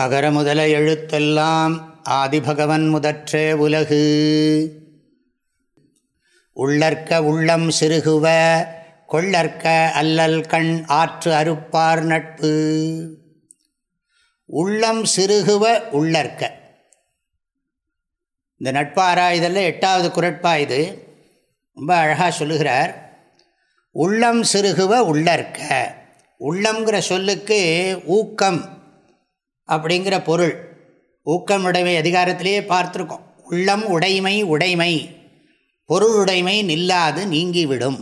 அகர முதல எழுத்தெல்லாம் ஆதிபகவன் முதற்றே உலகு. உள்ளற்க உள்ளம் சிறுகுவ கொள்ளற்க அல்லல் கண் ஆற்று அறுப்பார் நட்பு. உள்ளம் சிறுகுவ உள்ளற்க. இந்த நட்பாரா? இதெல்லாம் எட்டாவது குரட்பா இது. ரொம்ப அழகாக சொல்லுகிறார். உள்ளம் சிறுகுவ உள்ளற்க. உள்ளங்கிற சொல்லுக்கு ஊக்கம். அப்படிங்கிற பொருள் ஊக்கம் உடைமை அதிகாரத்திலேயே பார்த்துருக்கோம். உள்ளம் உடைமை உடைமை பொருள் உடைமை நில்லாது நீங்கிவிடும்.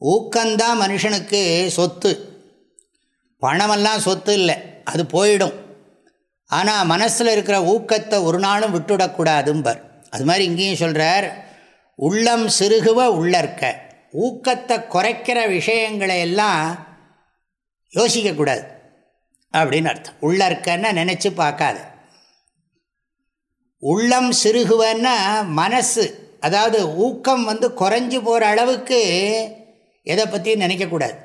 ஊக்கம்தான் மனுஷனுக்கு சொத்து. பணமெல்லாம் சொத்து இல்லை அது போயிடும். ஆனால் மனசில் இருக்கிற ஊக்கத்தை ஒரு நாளும் விட்டுவிடக்கூடாதும்பர் அது மாதிரி இங்கேயும் சொல்கிறார் உள்ளம் சிறுகுவ உள்ளற்க. ஊக்கத்தை குறைக்கிற விஷயங்களை எல்லாம் யோசிக்கக்கூடாது. அப்படின்னு அர்த்தம். உள்ளற்கன்னா நினச்சி பார்க்காது. உள்ளம் சிறுகுவன்னா மனசு அதாவது ஊக்கம் வந்து குறைஞ்சி போகிற அளவுக்கு எதை பற்றியும் நினைக்கக்கூடாது.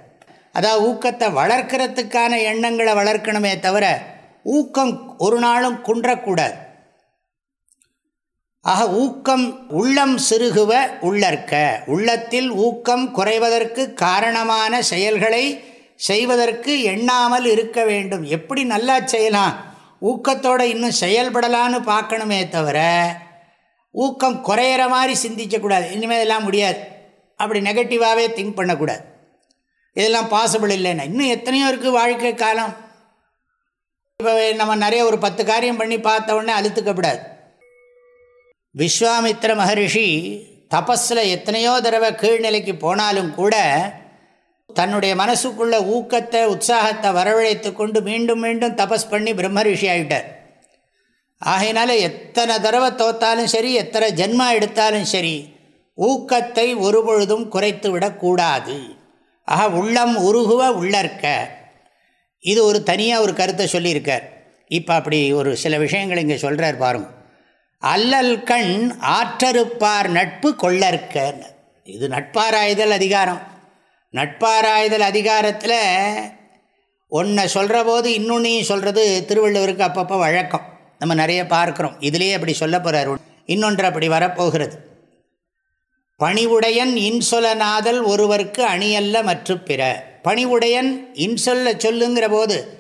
அதாவது ஊக்கத்தை வளர்க்குறதுக்கான எண்ணங்களை வளர்க்கணுமே தவிர ஊக்கம் ஒரு நாளும் குன்றக்கூடாது. ஆக ஊக்கம் உள்ளம் சிறுகுவ உள்ளற்க உள்ளத்தில் ஊக்கம் குறைவதற்கு காரணமான செயல்களை செய்வதற்கு எண்ணாமல் இருக்க வேண்டும். எப்படி நல்லா செய்யலாம்? ஊக்கத்தோடு இன்னும் செயல்படலான்னு பார்க்கணுமே தவிர ஊக்கம் குறையிற மாதிரி சிந்திக்கக்கூடாது. இனிமேல் எல்லாம் முடியாது. அப்படி நெகட்டிவாகவே திங்க் பண்ணக்கூடாது. இதெல்லாம் பாசிபிள் இல்லைன்னா. இன்னும் எத்தனையோ இருக்குது வாழ்க்கை காலம். இப்போ நம்ம நிறைய ஒரு பத்து காரியம் பண்ணி பார்த்த உடனே அழுத்துக்கப்படாது. விஸ்வாமித்ர மகரிஷி தபஸில் எத்தனையோ தடவை கீழ்நிலைக்கு போனாலும் கூட தன்னுடைய மனசுக்குள்ள ஊக்கத்தை உற்சாகத்தை வரவழைத்து கொண்டு மீண்டும் மீண்டும் தபஸ் பண்ணி பிரம்மரிஷி ஆகிட்டார் ஆகையினால எத்தனை தடவை தோத்தாலும் சரி எத்தனை ஜென்மா எடுத்தாலும் சரி ஊக்கத்தை ஒருபொழுதும் குறைத்து விடக்கூடாது ஆக உள்ளம் உருகுவ உள்ளற்க இது ஒரு தனியாக ஒரு கருத்தை சொல்லியிருக்கார். இப்போ அப்படி ஒரு சில விஷயங்கள் இங்கே சொல்கிறார் பாருங்க. அல்லல் கண் ஆற்றறுப்பார் நட்பு கொள்ளற்க இது நட்பாராயுதல் அதிகாரம். நட்பாராயுதல் அதிகாரத்தில் ஒன்றை சொல்கிற போது இன்னொன்னையும் சொல்கிறது திருவள்ளுவருக்கு அப்பப்போ வழக்கம். நம்ம நிறைய பார்க்குறோம். இதுலேயே அப்படி சொல்ல போகிறார் இன்னொன்று அப்படி வரப்போகிறது. பணிவுடையன் இன்சொலநாதல் ஒருவருக்கு அணியல்ல மற்ற பிற. பணிவுடையன் இன்சொல்ல சொல்லுங்கிற போது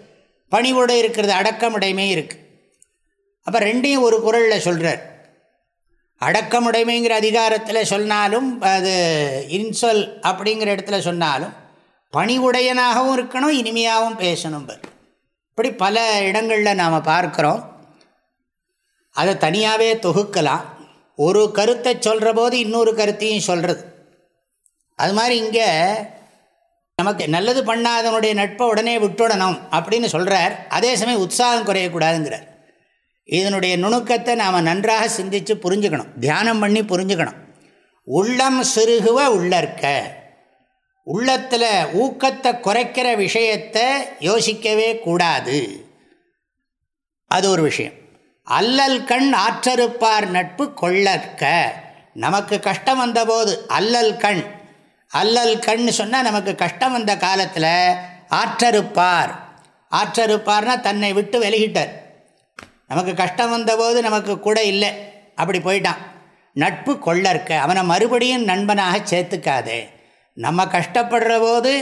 பணிவுடை இருக்கிறது அடக்கமுடைமை இருக்குது அப்போ ரெண்டையும் ஒரு குரலில் சொல்கிறார் அடக்கமுடைமைங்கிற அதிகாரத்தில் சொன்னாலும் அது இன்சொல் அப்படிங்கிற இடத்துல சொன்னாலும் பணிவுடையனாகவும் இருக்கணும் இனிமையாகவும் பேசணும் இப்படி பல இடங்களில் நாம் பார்க்குறோம். அதை தனியாகவே தொகுக்கலாம். ஒரு கருத்தை சொல்கிற போது இன்னொரு கருத்தையும் சொல்கிறது அது மாதிரி இங்கே நமக்கு நல்லது பண்ணாதவனுடைய நட்பை உடனே விட்டுடணும் அப்படின்னு சொல்கிறார் அதே சமயம் உற்சாகம் குறையக்கூடாதுங்கிறார். இதனுடைய நுணுக்கத்தை நாம் நன்றாக சிந்தித்து புரிஞ்சுக்கணும். தியானம் பண்ணி புரிஞ்சுக்கணும். உள்ளம் சிறுகுவ உள்ளற்க. உள்ளத்தில் ஊக்கத்தை குறைக்கிற விஷயத்தை யோசிக்கவே கூடாது. அது ஒரு விஷயம். அல்லல் கண் ஆற்றறுப்பார் நட்பு கொள்ளற்க. நமக்கு கஷ்டம் வந்தபோது அல்லல் கண். அல்லல் கண் சொன்னால் நமக்கு கஷ்டம் வந்த காலத்தில் ஆற்றறுப்பார். ஆற்றறுப்பார்னா தன்னை விட்டு வெளியிட்டார். நமக்கு கஷ்டம் வந்தபோது நமக்கு கூட இல்லை. அப்படி போயிட்டான். நட்பு கொள்ளற்க அவனை மறுபடியும் நண்பனாக சேர்த்துக்காதே. நம்ம கஷ்டப்படுற போது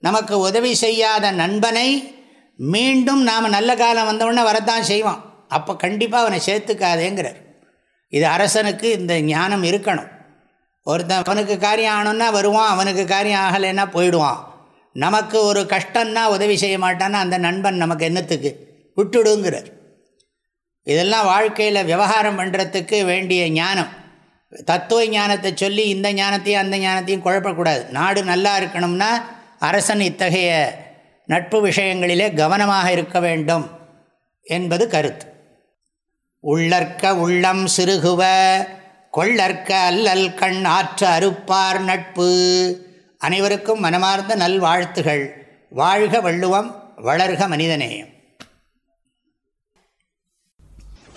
நமக்கு உதவி செய்யாத நண்பனை மீண்டும் நாம் நல்ல காலம் வந்தவுடனே வரத்தான் செய்வான். அப்போ கண்டிப்பாக அவனை சேர்த்துக்காதேங்கிறார். இது அரசனுக்கு இந்த ஞானம் இருக்கணும். ஒருத்தன் அவனுக்கு காரியம் ஆகணும்னா வருவான் அவனுக்கு காரியம் ஆகலைன்னா போயிடுவான். நமக்கு ஒரு கஷ்டம்னா உதவி செய்ய மாட்டான்னா அந்த நண்பன் நமக்கு என்னத்துக்கு? விட்டுடுங்கிறார். இதெல்லாம் வாழ்க்கையில் விவகாரம் பண்ணுறதுக்கு வேண்டிய ஞானம். தத்துவ ஞானத்தை சொல்லி இந்த ஞானத்தையும் அந்த ஞானத்தையும் குழப்பக்கூடாது. நாடு நல்லா இருக்கணும்னா அரசன் இத்தகைய நட்பு விஷயங்களிலே கவனமாக இருக்க வேண்டும் என்பது கருத்து. உள்ளற்க உள்ளம் சிறுகுவ கொள்ளற்க அல்லல் கண் ஆற்ற அறுப்பார் நட்பு. அனைவருக்கும் மனமார்ந்த நல்வாழ்த்துகள். வாழ்க வள்ளுவம் வளர்க மனிதநேயம்.